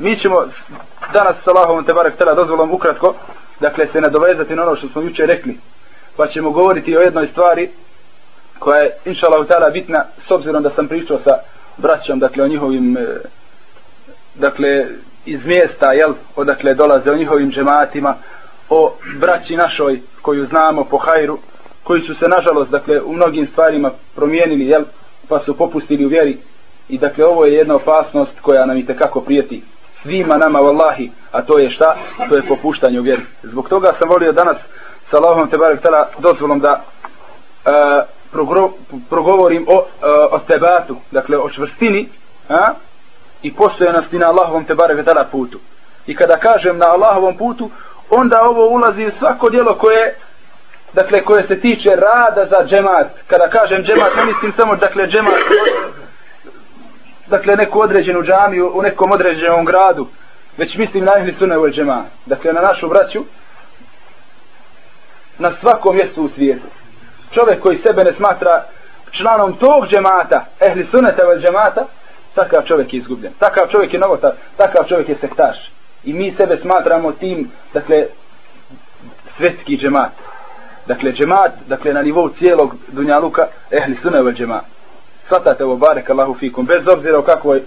Mi ćemo danas sa Allahovom te barek tela dozvolom ukratko, dakle se nadovezati na ono što smo juče rekli, pa ćemo govoriti o jednoj stvari koja je inša Allah bitna s obzirom da sam pričao sa braćom, dakle o njihovim e, dakle iz mjesta, jel, odakle dolaze o njihovim džematima, o braći našoj koju znamo po hajru, koji su se nažalost, dakle, u mnogim stvarima promijenili, jel, pa su popustili u vjeri. I dakle, ovo je jedna opasnost koja nam i tekako prijeti svima nama, vallahi, a to je šta? To je popuštanje u vjeri. Zbog toga sam volio danas sa Allahom te barek tala dozvolom da uh, progro, progovorim o, e, o tebatu, dakle, o čvrstini, a? i postojenosti na Allahovom te barek tala putu. I kada kažem na Allahovom putu, onda ovo ulazi u svako djelo koje dakle koje se tiče rada za džemat kada kažem džemat ne mislim samo dakle džemat dakle neku određenu džamiju u nekom određenom gradu. Već mislim na ehli sunne ul džema, dakle na našu braću na svakom mjestu u svijetu. Čovjek koji sebe ne smatra članom tog džemata ehli sunneta u džemata takav čovjek je izgubljen. Takav čovjek je novotar takav čovjek je sektaš. I mi sebe smatramo tim dakle svetski džemat. Dakle džemat dakle na nivou cijelog dunjaluka ehli sunne vel džemata svatate ovo barek Allahu fikum bez obzira o kakvoj e,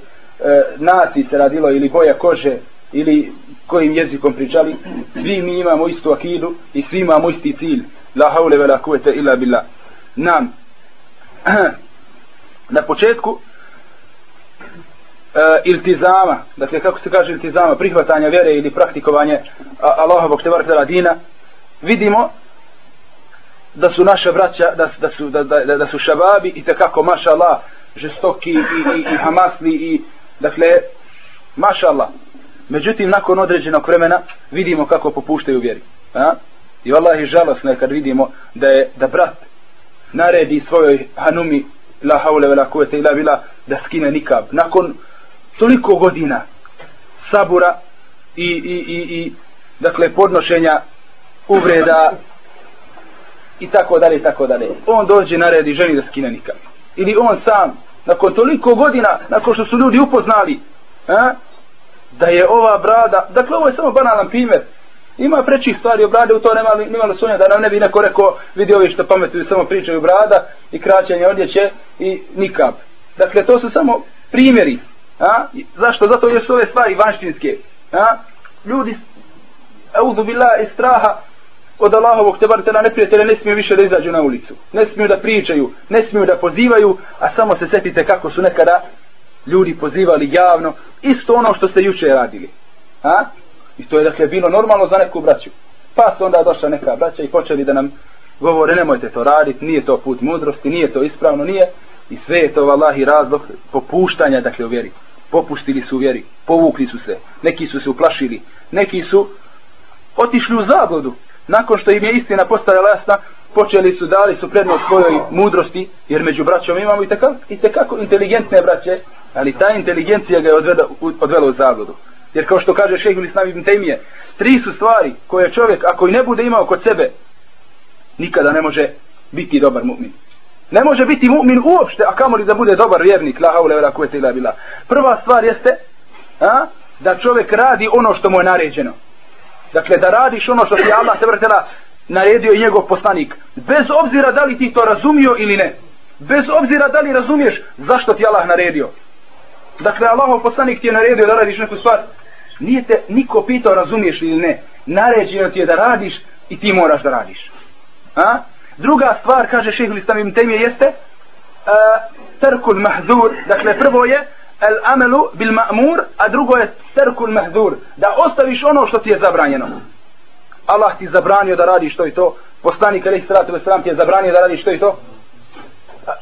naciji se radilo ili boja kože ili kojim jezikom pričali svi mi imamo istu akidu i svi imamo isti cilj. La haule vela kuvete illa billah. Nam na početku e, iltizama, dakle kako se kaže iltizama, prihvatanja vjere ili praktikovanje Allahovog tebarek dina, vidimo da su naša braća, da, da, su, da, da, da su šababi i tekako, maša Allah, žestoki i, i, i hamasli i, dakle, maša Allah. Međutim, nakon određenog vremena vidimo kako popuštaju vjeri. A? I Allah je žalosno je kad vidimo da je da brat naredi svojoj hanumi la haule vela kuvete ila bila da skine nikab. Nakon toliko godina sabura i, i, i, i dakle podnošenja uvreda i tako dalje i tako dalje. On dođe na red i želi da skine nikad. Ili on sam, nakon toliko godina, nakon što su ljudi upoznali, a, da je ova brada, dakle ovo je samo banalan primjer, ima prečih stvari o brade, u to nema nema li sunja, da nam ne bi neko rekao, vidi ovi što pametuju, samo pričaju brada i kraćanje odjeće i nikab. Dakle, to su samo primjeri. A? Zašto? Zato jer su ove stvari vanštinske. A? Ljudi, audu bila i straha od Allahovog te bar tela neprijatelja ne smiju više da izađu na ulicu. Ne smiju da pričaju, ne smiju da pozivaju, a samo se setite kako su nekada ljudi pozivali javno. Isto ono što ste juče radili. A? I to je dakle bilo normalno za neku braću. Pa su onda došla neka braća i počeli da nam govore nemojte to raditi, nije to put mudrosti, nije to ispravno, nije. I sve je to vallahi razlog popuštanja dakle u vjeri popustili su vjeri, povukli su se, neki su se uplašili, neki su otišli u zagodu, nakon što im je istina postala jasna, počeli su, dali su prednost svojoj mudrosti, jer među braćom imamo i tekako, i tekako inteligentne braće, ali ta inteligencija ga je odveda, odvela u zagodu. Jer kao što kaže šeheh Islam ibn Taymiye, tri su stvari koje čovjek, ako i ne bude imao kod sebe, nikada ne može biti dobar mu'min. Ne može biti mu'min uopšte, a kamoli da bude dobar vjernik, la haule vela kuvete ila bila. Prva stvar jeste, a, da čovjek radi ono što mu je naređeno. Dakle, da radiš ono što ti Allah se vrtela naredio i njegov poslanik. Bez obzira da li ti to razumio ili ne. Bez obzira da li razumiješ zašto ti Allah naredio. Dakle, Allahov poslanik ti je naredio da radiš neku stvar. Nije te niko pitao razumiješ li ili ne. Naređeno ti je da radiš i ti moraš da radiš. A? Druga stvar, kaže šehr Islam ibn Temije, jeste e, uh, terkul mahzur. Dakle, prvo je el amelu bil ma'mur, a drugo je terkul mahzur. Da ostaviš ono što ti je zabranjeno. Allah ti zabranio da radiš to i to. Poslanik alaih sallatu wasalam ti je zabranio da radiš to i to.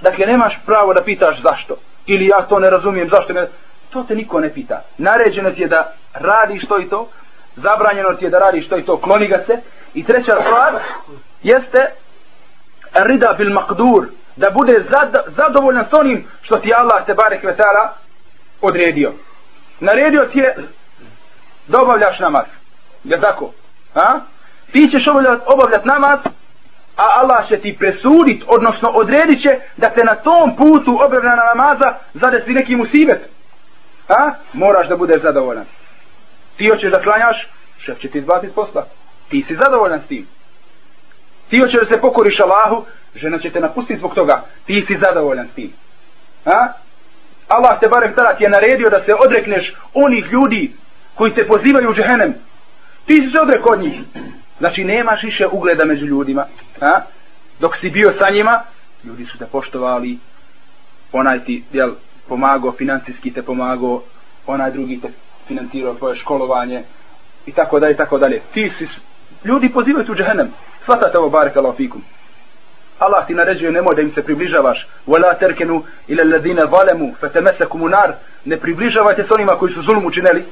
Dakle, nemaš pravo da pitaš zašto. Ili ja to ne razumijem, zašto ne... To te niko ne pita. Naređeno ti je da radiš to i to. Zabranjeno ti je da radiš to i to. Kloni ga se. I treća stvar jeste rida bil makdur, da bude zad, zadovoljan s onim što ti Allah te barek vetala odredio. Naredio ti je da obavljaš namaz. Je tako? A? Ti ćeš obavljati obavljat namaz, a Allah će ti presudit, odnosno odredit će da te na tom putu obavljena namaza zadesi neki musibet. A? Moraš da budeš zadovoljan. Ti hoćeš da klanjaš, šef će ti izbaciti posla. Ti si zadovoljan s tim. Ti hoćeš da se pokoriš Allahu, žena će te napustiti zbog toga. Ti si zadovoljan s tim. A? Allah te barem tada ti je naredio da se odrekneš onih ljudi koji te pozivaju u džehennem. Ti si se odrek od njih. Znači nemaš više ugleda među ljudima. A? Dok si bio sa njima, ljudi su te poštovali, onaj ti jel, pomagao, financijski te pomagao, onaj drugi te financirao tvoje školovanje i tako dalje, i tako dalje. Ti si, ljudi pozivaju tu džehennem. Svatate ovo barek Allah fikum. Allah ti naređuje nemoj da im se približavaš. Wala terkenu ila alladhina zalemu fatamasakum nar. Ne približavajte se onima koji su zulum učinili.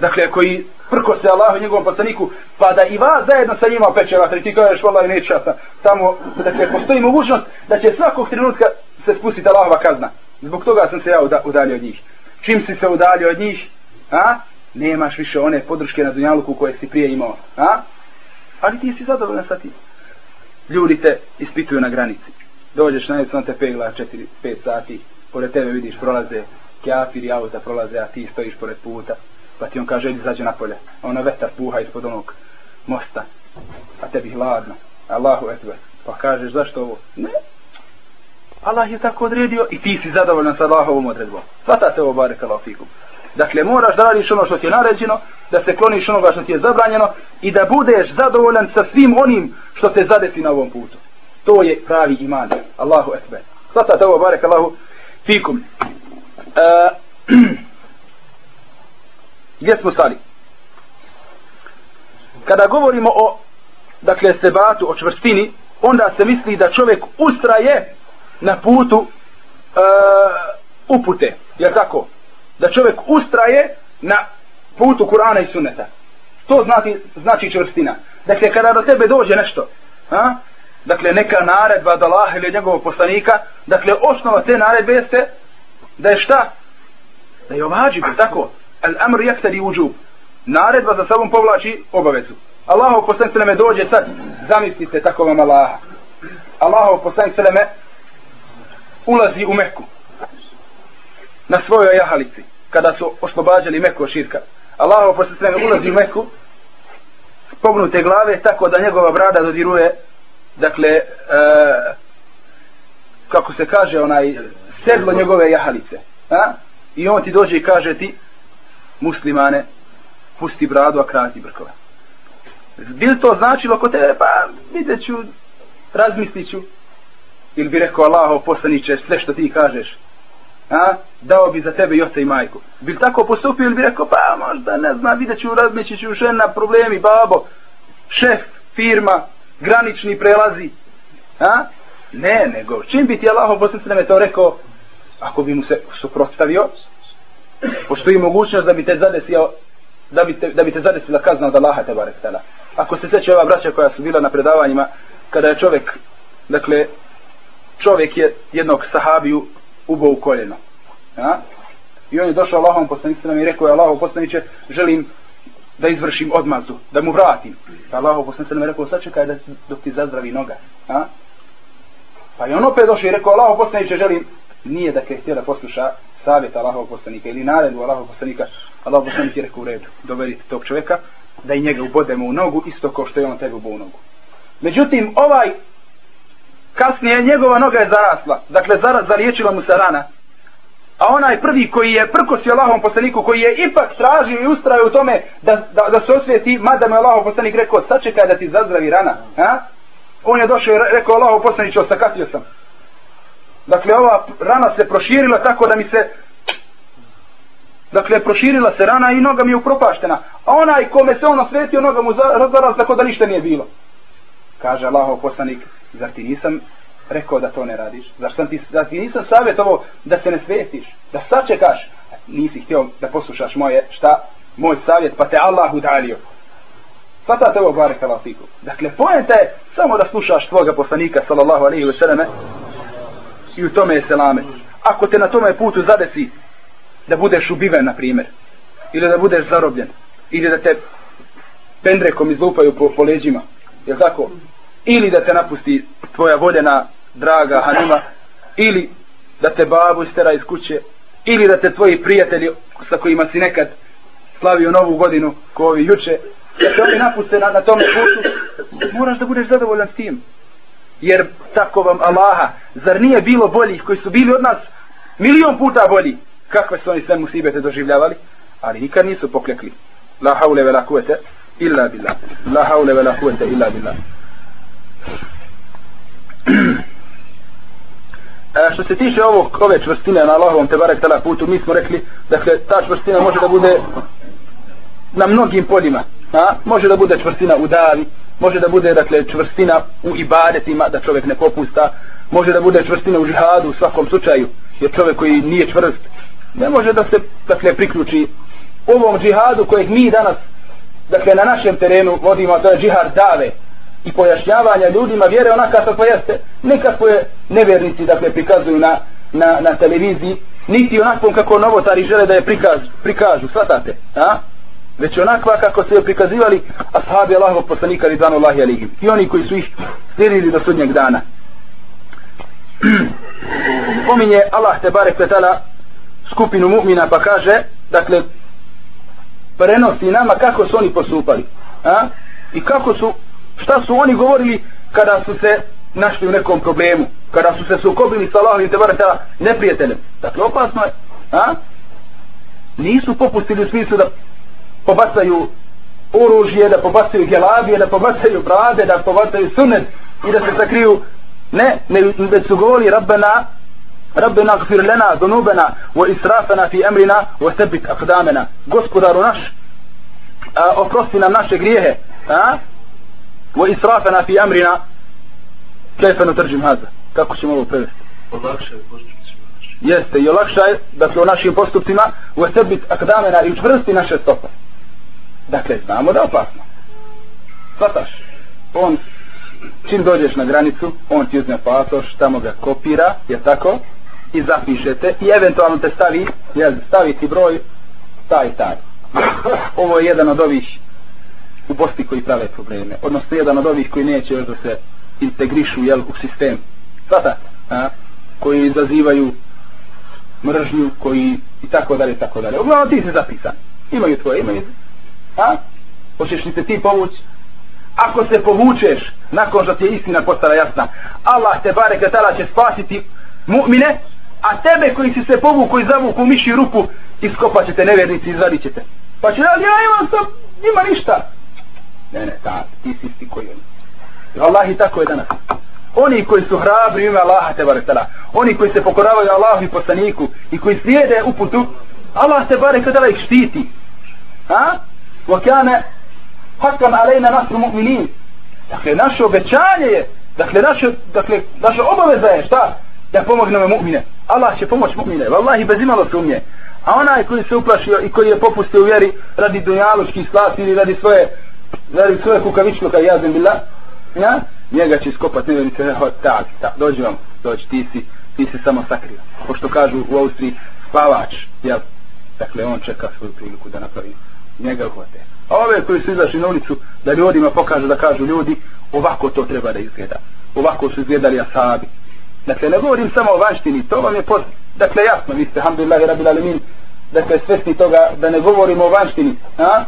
Dakle, koji prko se Allahu i njegovom poslaniku, pa da i vas zajedno sa njima peče vatri, ti kažeš, vallahi, neće tamo, dakle, postoji mogućnost da će svakog trenutka se spustiti Allahova kazna. Zbog toga sam se ja udalio od njih. Čim si se udalio od njih, a? nemaš više one podrške na dunjaluku koje si prije imao. A? Ali ti si zadovoljan sa tim. Ljudi te ispituju na granici. Dođeš na necu, te pegla 4-5 sati, pored tebe vidiš prolaze kjafiri auta prolaze, a ti stojiš pored puta. Pa ti on kaže, idi zađe napolje. A ona vetar puha ispod onog mosta. A tebi hladno. Allahu etber. Pa kažeš, zašto ovo? Ne, Allah je tako odredio i ti si zadovoljan sa Allahovom odredbom. Svatate ovo bare kalafikum. Dakle, moraš da radiš ono što ti je naređeno, da se kloniš onoga što ti je zabranjeno i da budeš zadovoljan sa svim onim što te zadesi na ovom putu. To je pravi iman. Allahu ekber. Sada ovo barek Allahu Fikum. Uh, gdje smo stali? Kada govorimo o dakle sebatu, o čvrstini, onda se misli da čovjek ustraje na putu uh, upute. Jer tako? Da čovjek ustraje na putu Kur'ana i Sunneta. To znači, znači čvrstina. Dakle, kada do tebe dođe nešto, a? dakle, neka naredba od Allaha ili njegovog poslanika, dakle, osnova te naredbe jeste da je šta? Da je ovađib, tako? Al amr jaktari uđub. Naredba za sobom povlači obavezu. Allahov poslanik sveme dođe sad, zamislite tako vam Allaha. Allahov poslanik sveme ulazi u Meku na svojoj jahalici kada su oslobađali Meku od širka. Allah posle ulazi u Meku pognute glave tako da njegova brada dodiruje dakle e, kako se kaže onaj sedlo njegove jahalice a? i on ti dođe i kaže ti muslimane pusti bradu a krati brkove. Bil to značilo kod tebe? Pa vidjet ću razmislit ću. Ili bi rekao Allaho poslaniće sve što ti kažeš a? dao bi za tebe i oca i majku bi tako postupio ili bi rekao pa možda ne zna vidjet ću razmići ću žena problemi babo šef firma granični prelazi a? ne nego čim bi ti Allaho poslaniće to rekao ako bi mu se suprotstavio postoji mogućnost da bi te zadesio da bi te, da bi te zadesila kazna od Allaha te barek ako se seće ova braća koja su bila na predavanjima kada je čovjek dakle čovjek je jednog sahabiju ubao u koljeno. Ja? I on je došao Allahom poslanicu nam i rekao je Allahom poslaniće, želim da izvršim odmazu, da mu vratim. Pa Allahom poslanicu nam je rekao, sačekaj da, dok ti zazdravi noga. Ja? Pa je on opet došao i rekao, Allahom poslaniće, želim, nije da je htio da posluša savjet Allahov poslanika ili naredu Allahov poslanika, Allahov poslanik je rekao u redu, dovedite tog čovjeka, da i njega ubodemo u nogu, isto kao što je on tebe ubo u nogu. Međutim, ovaj kasnije njegova noga je zarasla, dakle zar, zaliječila mu se rana. A onaj prvi koji je prkosio Allahom poslaniku, koji je ipak stražio i ustraje u tome da, da, da se osvijeti, mada mu je Allahom poslanik rekao, sačekaj da ti zazdravi rana. Ha? On je došao i rekao Allahom poslaniću, osakatio sam. Dakle, ova rana se proširila tako da mi se Dakle, proširila se rana i noga mi je upropaštena. A onaj kome se on osvetio, noga mu zaraz tako da ništa nije bilo. Kaže Allahov poslanik, zar ti nisam rekao da to ne radiš? Zar, sam ti, zar ti nisam savjetovao da se ne svetiš? Da sačekaš? Nisi htio da poslušaš moje, šta? Moj savjet, pa te Allah udalio. Svatate ovo bare kalafiku. Dakle, pojenta je samo da slušaš tvoga poslanika, sallallahu alaihi wa selleme, i u tome je selame. Ako te na tome putu zadesi da budeš ubiven, na primjer, ili da budeš zarobljen, ili da te pendrekom izlupaju po, po leđima, je tako? Ili da te napusti tvoja voljena draga Hanima ili da te babu istera iz kuće ili da te tvoji prijatelji sa kojima si nekad slavio novu godinu ko ovi juče da te oni napuste na, na tome putu moraš da budeš zadovoljan s tim. Jer tako vam Allaha zar nije bilo boljih koji su bili od nas milion puta bolji? Kakve su oni sve musibete doživljavali? Ali nikad nisu poklekli. La haule vela kuvete illa billah. La haule vela kuvete illa billah E, što se tiče ovog, ove čvrstine na Allahovom te barek tala putu, mi smo rekli, dakle, ta čvrstina može da bude na mnogim poljima. A? Može da bude čvrstina u davi, može da bude, dakle, čvrstina u ibadetima, da čovjek ne popusta, može da bude čvrstina u žihadu u svakom slučaju, jer čovjek koji nije čvrst, ne može da se, dakle, priključi ovom džihadu kojeg mi danas, dakle, na našem terenu vodimo, to je džihad dave, i pojašnjavanja ljudima vjere onaka kako jeste nekako je nevjernici dakle prikazuju na, na, na televiziji niti onakvom kako novotari žele da je prikaz, prikažu svatate a? već onakva kako se je prikazivali ashabi Allahovog poslanika Rizanu Allahi Alihim i oni koji su ih slijedili do sudnjeg dana pominje Allah te barek petala skupinu mu'mina pa kaže dakle prenosi nama kako su oni postupali a? i kako su šta su oni govorili kada su se našli u nekom problemu kada su se sukobili sa Allahom i te baratela neprijateljem dakle opasno je a? nisu popustili u smislu da pobacaju oružje, da pobacaju gelabije, da pobacaju brade, da pobacaju sunet i da se sakriju ne, ne, da su govorili Rabbena Rabbena gfir lena dunubena wa israfena fi emrina wa sebit akdamena gospodaru naš a, oprosti nam naše grijehe a? وإسرافنا في أمرنا كيف نترجم هذا kako ćemo ovo prevesti olakšaj postupcima jeste i olakšaj dakle u našim postupcima u esebit akadamena i učvrsti naše stope dakle znamo da je opasno svataš on čim dođeš na granicu on ti uzme pasoš tamo ga kopira je tako i zapišete i eventualno te stavi jel, stavi ti broj taj taj ovo je jedan od ovih u Bosni koji prave probleme. Odnosno jedan od ovih koji neće još da se integrišu jel, u sistem. Svata, a? koji izazivaju mržnju, koji i tako dalje, tako dalje. Uglavnom ti se zapisan. Imaju tvoje, ime. A? Hoćeš li se ti povući? Ako se povučeš, nakon što ti je istina postala jasna, Allah te bare kretala će spasiti mu'mine, a tebe koji si se povuku i zavuku u miši rupu, iskopat ćete nevjernici, izvadit ćete. Pa će da, ja imam sam, nima ništa. Ne, ne, ta, ti si isti koji oni. Allah i tako je danas. Oni koji su hrabri ime Allaha te baretala, oni koji se pokoravaju Allahu i poslaniku i koji slijede uputu, Allah te baretala ih štiti. Ha? Wa kana hakan alejna nasru mu'minin. Dakle, naše obećanje je, dakle, naše, dakle, naša obaveza je, šta? Da pomognemo mu'mine. Allah će pomoći mu'mine. Wallahi, bez imalo sumnje. A onaj koji se uplašio i koji je popustio u vjeri radi dunjaluških slasti ili radi svoje radi čovjek kukavičko kaj jazim bila ja, njega će iskopat ne verite e, tak, tak, dođi vam dođi, ti si, ti si samo sakrio. Pošto kažu u Austriji spavač jel, dakle on čeka svoju priliku da napravi njega uhvate. A ove koji su izašli na ulicu da ljudima pokažu da kažu ljudi ovako to treba da izgleda. Ovako su izgledali asabi. Dakle ne govorim samo o vanštini to vam je poz... dakle jasno vi ste alhamdulillahi rabil alemin dakle svesni toga da ne govorimo o vanštini a?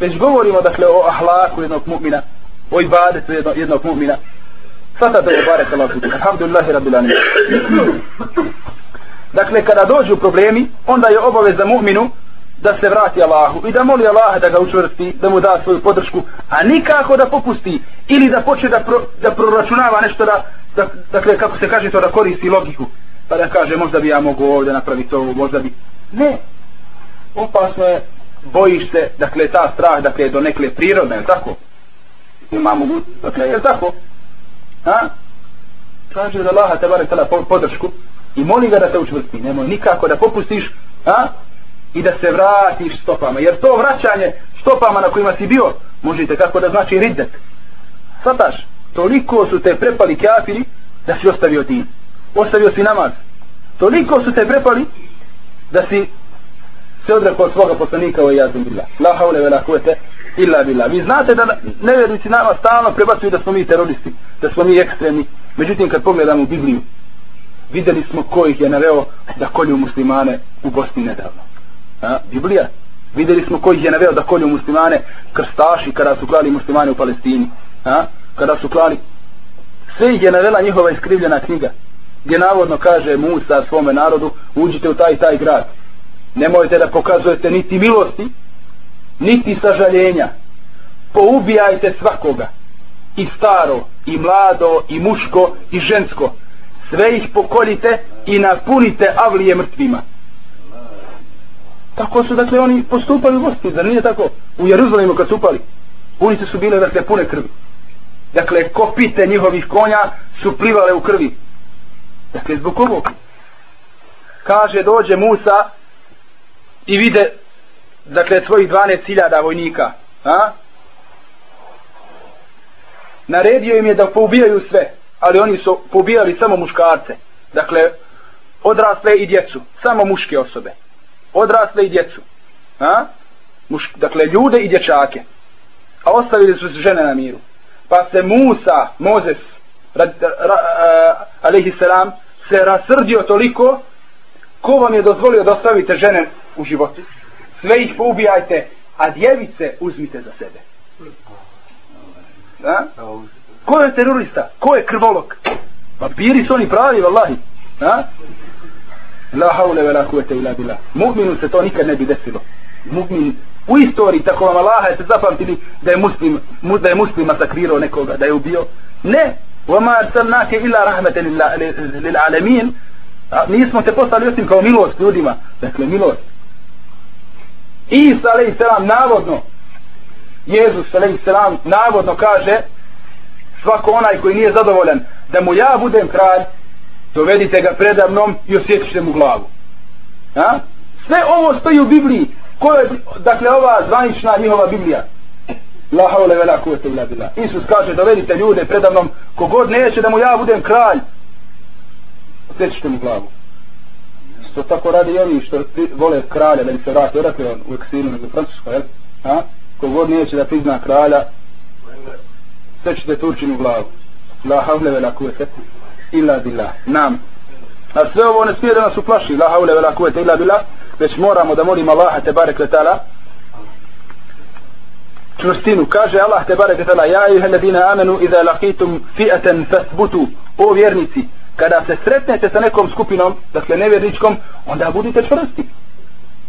Već govorimo dakle o ahlaku jednog mu'mina o ibadetu jednog, jednog mu'mina. Sada da je barek Allah alhamdulillahi rabbil alamin. Dakle kada dođu problemi onda je obaveza mu'minu da se vrati Allahu i da moli Allaha da ga učvrsti da mu da svoju podršku a nikako da popusti ili da počne da, pro, da proračunava nešto da, da, dakle kako se kaže to da koristi logiku. Pa da kaže možda bi ja mogu ovdje napraviti ovo možda bi. Ne. Opasno je bojiš se, dakle, ta strah, dakle, do nekle prirodne, je tako? Ima mogu, dakle, je tako? Ha? Traži da Laha te bare tala podršku i moli ga da te učvrsti, nemoj nikako da popustiš, a? I da se vratiš stopama, jer to vraćanje stopama na kojima si bio, možete kako da znači riddet. Svataš, toliko su te prepali kafiri da si ostavio din. Ostavio si namaz. Toliko su te prepali da si se odrekao od svoga poslanika o jazim bila. La haule vela kuvete illa bila. Vi znate da nevjernici nama stalno prebacuju da smo mi teroristi, da smo mi ekstremni. Međutim, kad pogledamo Bibliju, videli smo ko ih je naveo da kolju muslimane u Bosni nedavno. A? Biblija. Vidjeli smo koji je naveo da kolju muslimane krstaši kada su klali muslimane u Palestini. A? Kada su klali. Sve ih je navela njihova iskrivljena knjiga. Gdje navodno kaže Musa svome narodu uđite u taj taj grad. Nemojte da pokazujete niti milosti, niti sažaljenja. Poubijajte svakoga. I staro, i mlado, i muško, i žensko. Sve ih pokoljite i napunite avlije mrtvima. Tako su dakle oni postupali u Bosni, zar nije tako? U Jeruzalemu kad su upali, ulice su bile dakle pune krvi. Dakle, kopite njihovih konja su plivale u krvi. Dakle, zbog ovog. Kaže, dođe Musa i vide, dakle, svojih 12.000 vojnika. A? Naredio im je da poubijaju sve, ali oni su poubijali samo muškarce. Dakle, odrasle i djecu, samo muške osobe odrasle i djecu. A? Muš, dakle, ljude i dječake. A ostavili su se žene na miru. Pa se Musa, Mozes, rad, ra, a, alaihi selam, se rasrdio toliko, ko vam je dozvolio da ostavite žene u životu? Sve ih poubijajte, a djevice uzmite za sebe. Da? Ko je terorista? Ko je krvolok? Vampiri su oni pravi, vallahi. Da? La haule ve la kuvete ila bila. Mu'minu se to nikad ne bi desilo. Mu'min u istoriji tako vam Allah je se zapamtili da je muslim, da je muslim masakrirao nekoga, da je ubio. Ne. Vama arsalnake illa rahmete lil alemin. Nismo te poslali osim kao milost ljudima. Dakle, milost. Isa alaih selam navodno Jezus alaih selam navodno kaže svako onaj koji nije zadovoljan da mu ja budem kralj dovedite ga predavnom i osjećite mu glavu. A? Sve ovo stoji u Bibliji. koje, dakle, ova zvanična njihova Biblija? La haule vela kuvete ila bila. Isus kaže, dovedite ljude predavnom, kogod neće da mu ja budem kralj, osjećite mu glavu. Što tako radi i oni što vole kralja, da im se vrati, odakle on u eksilu nego Francuska, jel? A? Kogod neće da prizna kralja, osjećite Turčinu glavu. La havle vela kuvete illa billah. Nam. A sve ovo ne smije da nas uplaši. La havle vela kuvete illa billah. Već moramo da molimo Allaha te barek letala. Čvrstinu. Kaže Allah te barek letala. Ja i ladina amenu iza laqitum fi'atan fasbutu. O vjernici. Kada se sretnete sa nekom skupinom, dakle nevjerničkom, onda budite čvrsti.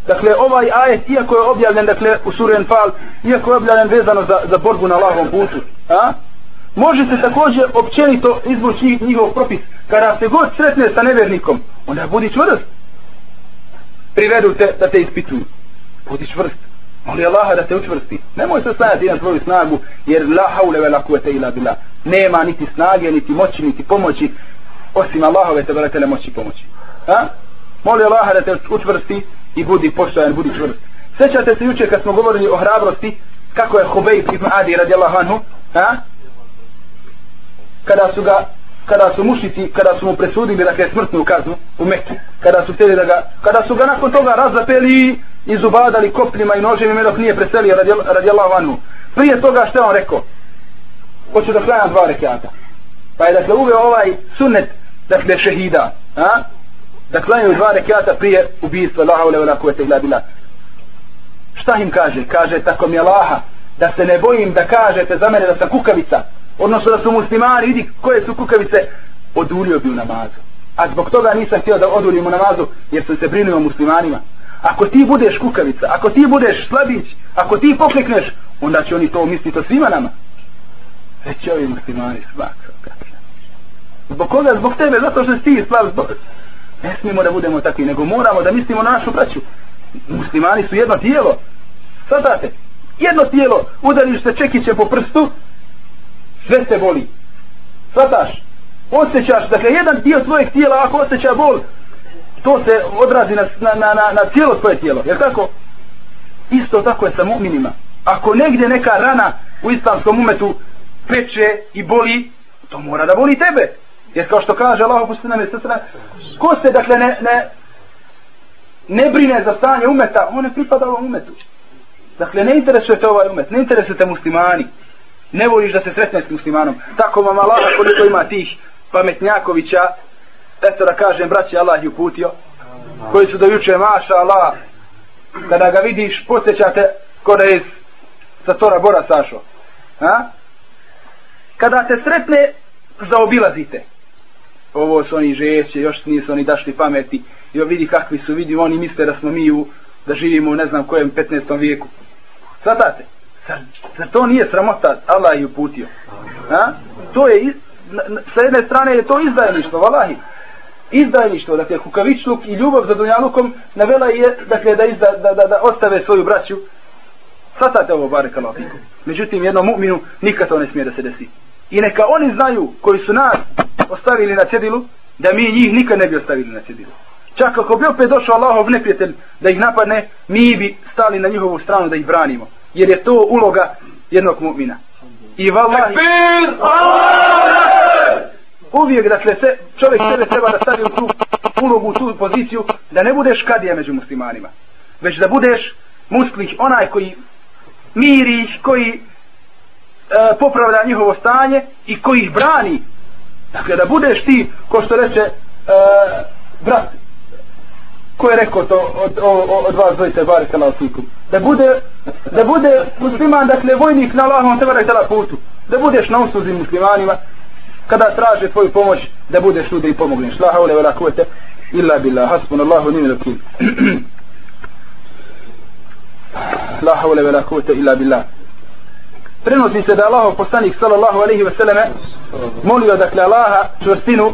Dakle, ovaj ajet, iako je objavljen, dakle, u suri Enfal, iako je objavljen vezano za, za borbu na lavom putu, a? može se također općenito izvući njihov propis. Kada se god sretne sa nevernikom onda budi čvrst. Privedu te da te ispituju. Budi čvrst. Moli Allaha da te učvrsti. Nemoj se stajati na tvoju snagu jer la haule vela kuvete ila bila nema niti snage, niti moći, niti pomoći osim Allahove te veletele moći pomoći ha? moli Allaha da te učvrsti i budi poštojan, budi čvrst Sećate se juče kad smo govorili o hrabrosti kako je Hubejb ibn Adi radijallahu anhu ha? kada su ga kada su mušici, kada su mu presudili da smrtnu kaznu u Mekke, kada su htjeli da ga, kada su ga nakon toga razapeli i zubadali kopljima i nožima dok nije preselio radijallahu anhu. Prije toga što on rekao? Hoću da klanjam dva rekiata. Pa je dakle uveo ovaj sunnet dakle šehida. A? Da klanjaju dva rekiata prije ubijstva la haule vela kuvete ila bila. Šta im kaže? Kaže tako mi Allaha da se ne bojim da kažete za mene da sam kukavica odnosno da su muslimani, vidi koje su kukavice, odulio bi u namazu. A zbog toga nisam htio da odulim u namazu, jer sam se brinuo o muslimanima. Ako ti budeš kukavica, ako ti budeš slabić, ako ti poklikneš, onda će oni to misliti o svima nama. Već ovi muslimani svakako Zbog koga? Zbog tebe, zato što si ti slab. Zbog... Ne smijemo da budemo takvi, nego moramo da mislimo na našu braću. Muslimani su jedno tijelo. Svatate? Jedno tijelo, udariš se čekiće po prstu, sve te boli. Svataš? Osjećaš, dakle, jedan dio tvojeg tijela, ako osjeća bol, to se odrazi na, na, na, na, na cijelo tvoje tijelo. jel tako? Isto tako je sa mu'minima. Ako negdje neka rana u islamskom umetu peče i boli, to mora da boli tebe. Jer kao što kaže Allah, pusti nam je sestra, ko se, dakle, ne, ne, ne brine za stanje umeta, on ne pripada ovom umetu. Dakle, ne interesuje te ovaj umet, ne interesuje te muslimani ne voliš da se sretne s muslimanom. Tako vam Allah koliko ima tih pametnjakovića, eto da kažem, braći Allah je uputio, koji su dojuče, maša Allah, kada ga vidiš, podsjećate kod iz sa Tora Bora Sašo. Ha? Kada te sretne, zaobilazite. Ovo su oni žeće, još nisu oni dašli pameti. I vidi kakvi su, vidi oni misle da smo mi u, da živimo u ne znam kojem 15. vijeku. Svatate? Zar, zar to nije sramota Allah je uputio? A? To je, iz, na, na, sa jedne strane je to izdajništvo, valahi. Izdajništvo, dakle, kukavičluk i ljubav za dunjalukom navela je, dakle, da, izda, da, da, da ostave svoju braću. Svatate ovo, bare kalafiku. Međutim, jednom mu'minu nikad to ne smije da se desi. I neka oni znaju, koji su nas ostavili na cedilu, da mi njih nikad ne bi ostavili na cedilu. Čak ako bi opet došao Allahov neprijatelj da ih napadne, mi bi stali na njihovu stranu da ih branimo. Jer je to uloga jednog mu'mina. I vallahi... Uvijek, dakle, se, čovjek sebe treba da stavi u tu ulogu, u tu poziciju, da ne budeš kadija među muslimanima. Već da budeš muslih, onaj koji miri koji E, popravlja njihovo stanje i koji ih brani. Dakle, da budeš ti, ko što reče e, brat, ko je rekao to od, od, od vas dvojice bare kalasikum da bude da bude musliman dakle vojnik na Allahom te bare putu. Da budeš na usluzi muslimanima kada traže tvoju pomoć da budeš tu da i pomogneš. La haule vela kuvete, illa billah. Hasbunallahu ni'mal lakim. la haule vela kuvete, illa billah prenosi se da Allahov poslanik sallallahu alejhi ve selleme molio dakle Allaha čvrstinu.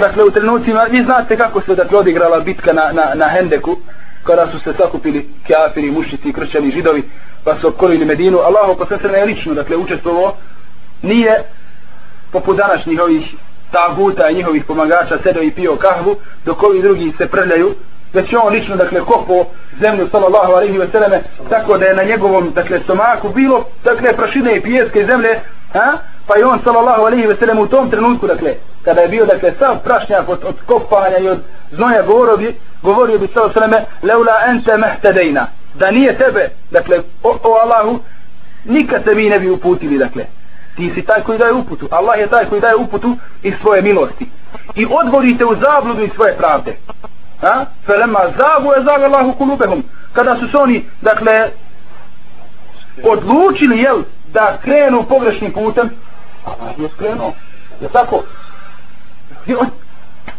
Dakle u trenucima, vi znate kako se dakle odigrala bitka na, na, na Hendeku, kada su se sakupili kafiri, mušici, kršćani, židovi, pa su okorili Medinu, Allaho poslanik je lično, dakle učestvovo, nije poput današnjih ovih taguta i njihovih pomagača sedo i pio kahvu, dok ovi drugi se prljaju, već on lično, dakle, kopo zemlju, sallallahu alaihi ve selleme, tako da je na njegovom, dakle, stomaku bilo, dakle, prašine i pijeske zemlje, ha? pa je on sallallahu alejhi ve selleme, u tom trenutku dakle kada je bio dakle sav prašnjak od, od kopanja i od znoja govorio bi govorio bi sallallahu alejhi ve selleme, laula anta mahtadina da nije tebe dakle o, o Allahu nikad se mi ne bi uputili dakle. Ti si taj koji daje uputu. Allah je taj koji daje uputu iz svoje milosti. I odvodite u zabludu iz svoje pravde a felema zagu je zagu Allahu kulubehum kada su se oni dakle odlučili jel da krenu pogrešnim putem Allah je skrenuo. Je tako?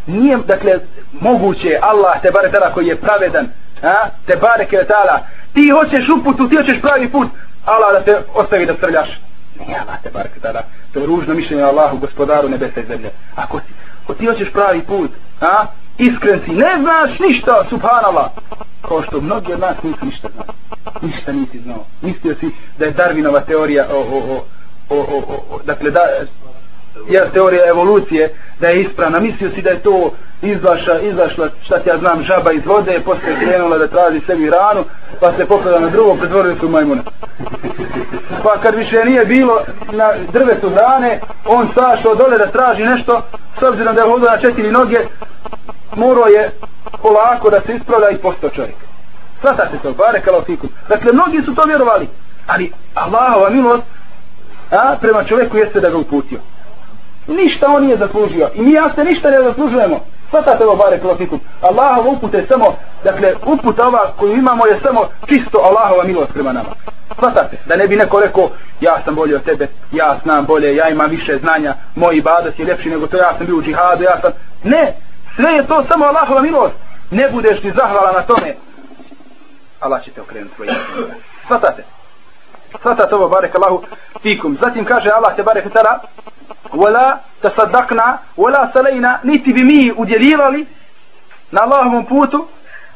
Nije, dakle, moguće Allah te bare tada koji je pravedan, a? te bare ketala, ti hoćeš uputu, ti hoćeš pravi put, Allah da te ostavi da strljaš. Nije Allah te bare tada, to je ružno mišljenje Allahu, gospodaru nebesa i zemlje. Ako ti, ako ti hoćeš pravi put, a? Iskren si, ne znaš ništa, subhanallah. Kao što mnogi od nas nisu ništa znao. Ništa nisi znao. Mislio si da je Darwinova teorija o, o, o, o, o, o, dakle da je teorija evolucije da je ispravna mislio si da je to izlaša, izašla šta ti ja znam žaba iz vode posle krenula da traži sebi ranu pa se poklada na drugo pretvorili su majmuna pa kad više nije bilo na drvetu hrane on sašao dole da traži nešto s obzirom da je hodio na četiri noge morao je polako da se ispravlja i postao čovjek svatate to, bare kalofiku dakle mnogi su to vjerovali ali Allahova milost a, prema čovjeku jeste da ga uputio. Ništa on nije zaslužio. I mi ja se ništa ne zaslužujemo. Svatate ovo bare klofikum. Allahova uput je samo, dakle, uput ova koju imamo je samo čisto Allahova milost prema nama. Svatate, da ne bi neko rekao, ja sam bolji od tebe, ja znam bolje, ja imam više znanja, moj ibadat je ljepši nego to, ja sam bio u džihadu, ja sam... Ne, sve je to samo Allahova milost. Ne budeš ti zahvala na tome. Allah će te okrenuti tvoje. Svatate. Svatate ovo, barek Allahu fikum. Zatim kaže Allah te barek tala wala tasaddaqna wala salajna niti bi mi udjelivali na Allahovom putu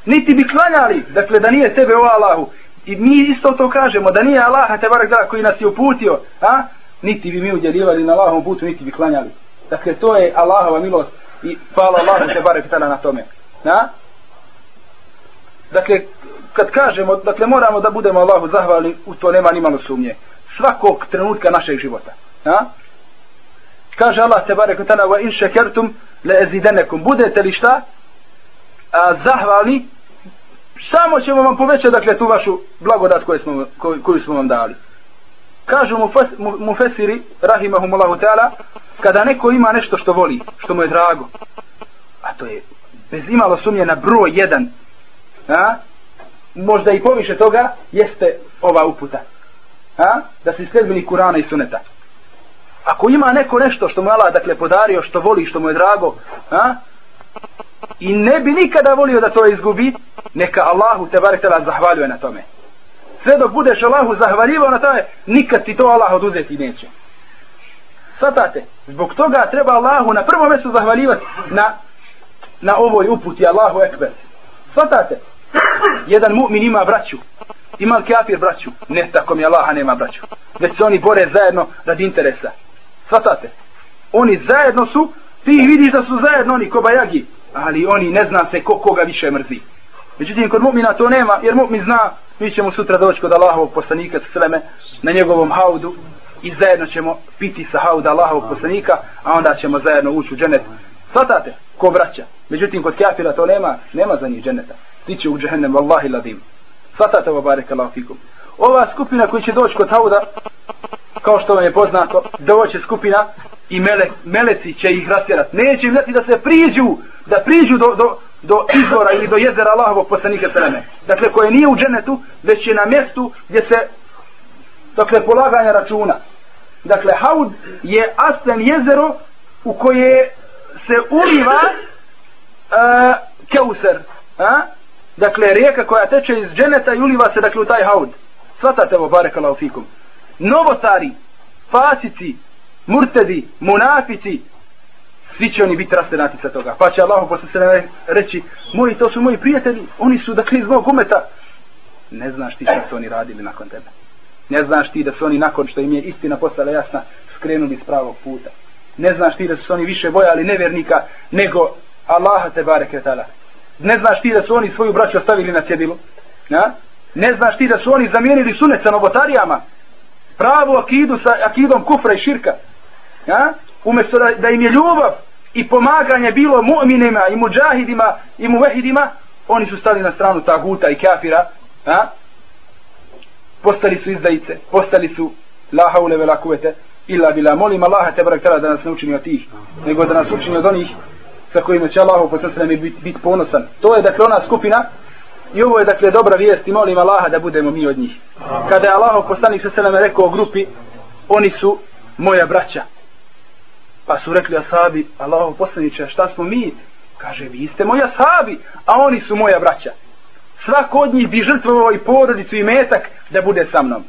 niti bi klanjali dakle da nije tebe o Allahu i mi isto to kažemo da nije Allah te barek tala koji nas je uputio a? niti bi mi udjelivali na Allahovom putu niti bi klanjali dakle to je Allahova milost i hvala Allahu te barek tala na tome na? dakle kad kažemo, dakle moramo da budemo Allahu zahvalni, u to nema ni malo sumnje. Svakog trenutka našeg života. Na? Kaže Allah te barek tala wa in shakartum la azidannakum. Budete li šta? A, zahvalni samo ćemo vam povećati dakle tu vašu blagodat koju smo, koju, koju smo vam dali. Kažu mu, mu, fesiri, rahimahumullahu ta'ala, kada neko ima nešto što voli, što mu je drago, a to je bez imalo sumnje na broj jedan, a? možda i poviše toga, jeste ova uputa. Ha? Da si sledbeni Kurana i Suneta. Ako ima neko nešto što mu je Allah dakle podario, što voli, što mu je drago, ha? i ne bi nikada volio da to izgubi, neka Allahu te barek tela zahvaljuje na tome. Sve dok budeš Allahu zahvaljivao na tome, nikad ti to Allah oduzeti neće. Svatate, zbog toga treba Allahu na prvom mjestu zahvaljivati na, na ovoj uputi Allahu Ekber. Svatate, jedan mu'min ima braću, ima kafir braću? Ne, tako mi Allaha nema braću. Već se oni bore zajedno radi interesa. Svatate, oni zajedno su, ti vidiš da su zajedno oni kobajagi, ali oni ne zna se ko koga više mrzi. Međutim, kod mu'mina to nema, jer mu'min zna, mi ćemo sutra doći kod Allahovog poslanika sa sveme na njegovom haudu i zajedno ćemo piti sa hauda Allahovog poslanika, a onda ćemo zajedno ući u dženet. Svatate, ko braća. Međutim, kod kafira to nema, nema za njih dženeta. Ti će u džehennem, vallahi ladim. Svatate ovo barek Allah fikum. Ova skupina koji će doći kod hauda, kao što vam je poznato, doće skupina i mele, meleci će ih rastjerat. Neće im da se priđu, da priđu do, do, do izvora ili do jezera Allahovog poslanika Seleme. Dakle, koje nije u dženetu, već je na mjestu gdje se, dakle, polaganja računa. Dakle, haud je asten jezero u koje se uliva uh, keuser. A? Dakle, rijeka koja teče iz dženeta i uliva se, dakle, u taj haud. Svatate ovo, barekala fikum. Novotari, fasici, murtedi, munafici, svi će oni biti rastenati sa toga. Pa će Allah posle se reći, moji, to su moji prijatelji, oni su dakle iz mog umeta. Ne znaš ti šta su oni radili nakon tebe. Ne znaš ti da su oni nakon što im je istina postala jasna, skrenuli s pravog puta. Ne znaš ti da su oni više bojali nevernika nego Allaha te bareke tala. Ne znaš ti da su oni svoju braću ostavili na cjedilu. Na? Ne znaš ti da su oni zamijenili sunet sa novotarijama. Pravu akidu sa akidom kufra i širka. Ja? umjesto da, da im je ljubav i pomaganje bilo mu'minima i muđahidima i muvehidima, oni su stali na stranu taguta i kafira, Ja? postali su izdajice, postali su la haule vela kuvete, illa bila, molim Allaha te barak da nas ne učini od tih, nego da nas učini od onih sa kojima će Allahu posle biti bit ponosan. To je dakle ona skupina i ovo je dakle dobra vijest i molim Allaha da budemo mi od njih. Kada je Allahu poslanik sa seleme rekao o grupi, oni su moja braća. Pa su rekli ashabi, Allahu poslaniče, šta smo mi? Kaže, vi ste moji ashabi, a oni su moja braća. Svako od njih bi žrtvovao i porodicu i metak da bude sa mnom.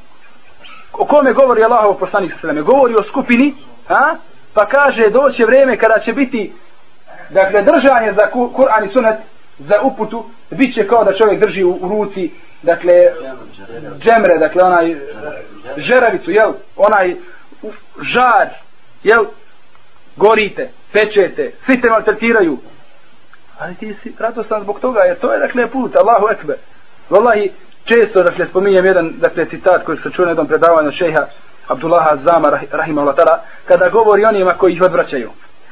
O kome govori Allahov poslanik sa sveme? Govori o skupini, a? pa kaže, doće vreme kada će biti dakle, držanje za Kur'an i sunet, za uputu, bit će kao da čovjek drži u, u ruci, dakle, džemre, dakle, onaj žeravicu, jel? Onaj žar, jel? Gorite, pečete, svi te maltretiraju. Ali ti si radostan zbog toga, jer to je dakle put, Allahu ekber. Wallahi, često dakle spominjem jedan dakle citat koji se čuo na jednom predavanju šeha Abdullaha Zama rahimahullah ta'ala, kada govori onima koji ih odvraćaju.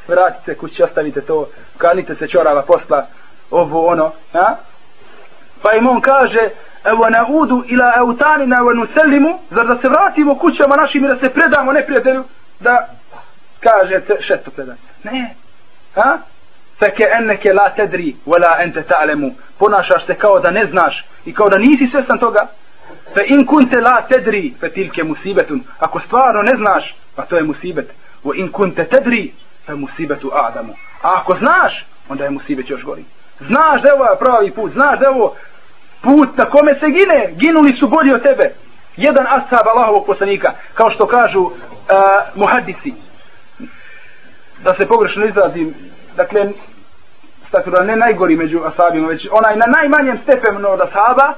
Vratite kući, ostavite to, kanite se čorava posla, ovo ono, a? Pa im on kaže, evo na udu ila eutanina evo nuselimu, zar da se vratimo kućama našim i da se predamo neprijatelju, da kaže šesto predan. Ne. Ha? Feke enneke la tedri, vela ente ta'lemu. Ponašaš se kao da ne znaš i kao da nisi svestan toga. Fe in kunte la tedri, fe tilke musibetun. Ako stvarno ne znaš, pa to je musibet. Wa in kunte tedri, fe musibetu adamu. A ako znaš, onda je musibet još gori. Znaš da je ovo pravi put, znaš da je ovo put na kome se gine, ginuli su bolji od tebe. Jedan ashab Allahovog poslanika, kao što kažu eh, uh, muhadisi, da se pogrešno izrazim, dakle, stakle, ne najgori među asabima, već onaj na najmanjem stepenu od ashaba,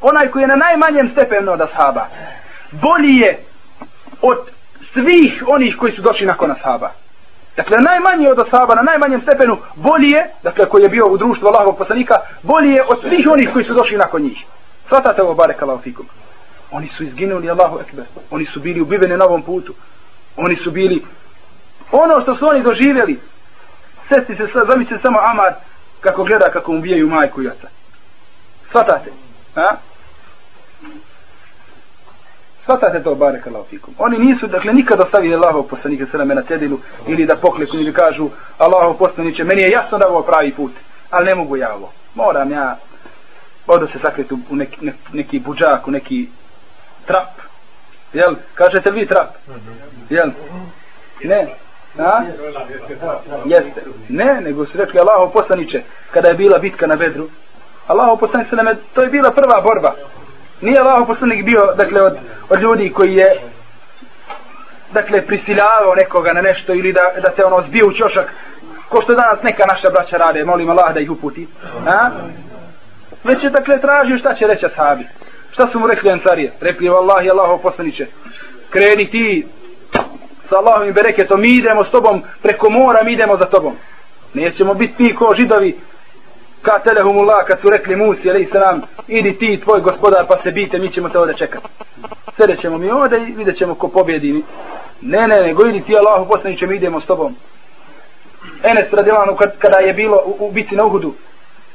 onaj koji je na najmanjem stepenu od ashaba, bolji je od svih onih koji su došli nakon ashaba. Dakle, najmanji od ashaba, na najmanjem stepenu, bolji je, dakle, koji je bio u društvu Allahovog poslanika, bolji je od svih onih koji su došli nakon njih. Svatate ovo, barek Allah fikum. Oni su izginuli Allahu ekber. Oni su bili ubiveni na ovom putu. Oni su bili ono što su oni doživjeli sesti se zamisli samo Amar kako gleda kako ubijaju majku i oca svatate ha? svatate to barek Allah fikum oni nisu dakle nikad ostavili Allahov poslanike sve na cedilu ili da pokliku ili kažu Allahov poslaniće meni je jasno da ovo pravi put ali ne mogu ja ovo moram ja odo se sakriti u neki, ne, neki buđak, u neki trap. Jel? Kažete vi trap? Jel? Ne. A? Jeste. Ne, nego su rekli Allaho poslaniće, kada je bila bitka na Bedru, Allaho poslaniće to je bila prva borba. Nije Allaho poslanik bio, dakle, od, od ljudi koji je dakle, prisiljavao nekoga na nešto ili da, da se ono zbio u čošak ko što danas neka naša braća rade, molim Allah da ih uputi. A? Već je dakle tražio šta će reći ashabi. Šta su mu rekli ansarije? Rekli vallahi Allaho poslaniće. Kreni ti sa Allahom i bereketom, mi idemo s tobom preko mora, mi idemo za tobom. Nećemo biti mi ko židovi. Ka telehumullah kad su rekli Musi alaih salam idi ti tvoj gospodar pa se bite mi ćemo te ovdje čekati sede ćemo mi ovdje i vidjet ćemo ko pobjedi. Ne ne nego idi ti Allahu poslaniće mi idemo s tobom. Enes radilanu kad, kada je bilo u, u biti na Uhudu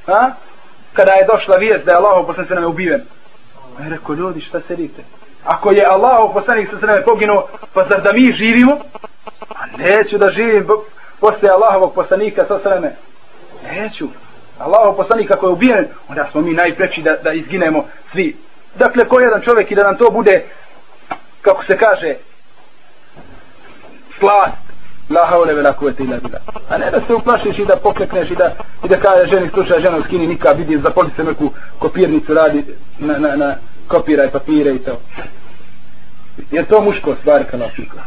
a? kada je došla vijest da je Allahu poslanik se nam je ubiven Ja rekao ljudi šta sedite ako je Allah poslanik sa sveme poginuo pa zar da mi živimo? A neću da živim posle Allahovog poslanika sa sveme neću. Allahov poslanik ako je ubijen onda smo mi najpreći da, da izginemo svi. Dakle ko jedan čovjek i da nam to bude kako se kaže slast. La haule vela kuvete ila bila. A ne da se uplašiš i da poklekneš i da, i da kaže ženi slušaj žena skini nikad vidi za police neku kopirnicu radi na, na, na kopiraj papire i to. Je to muško stvar kana fiko.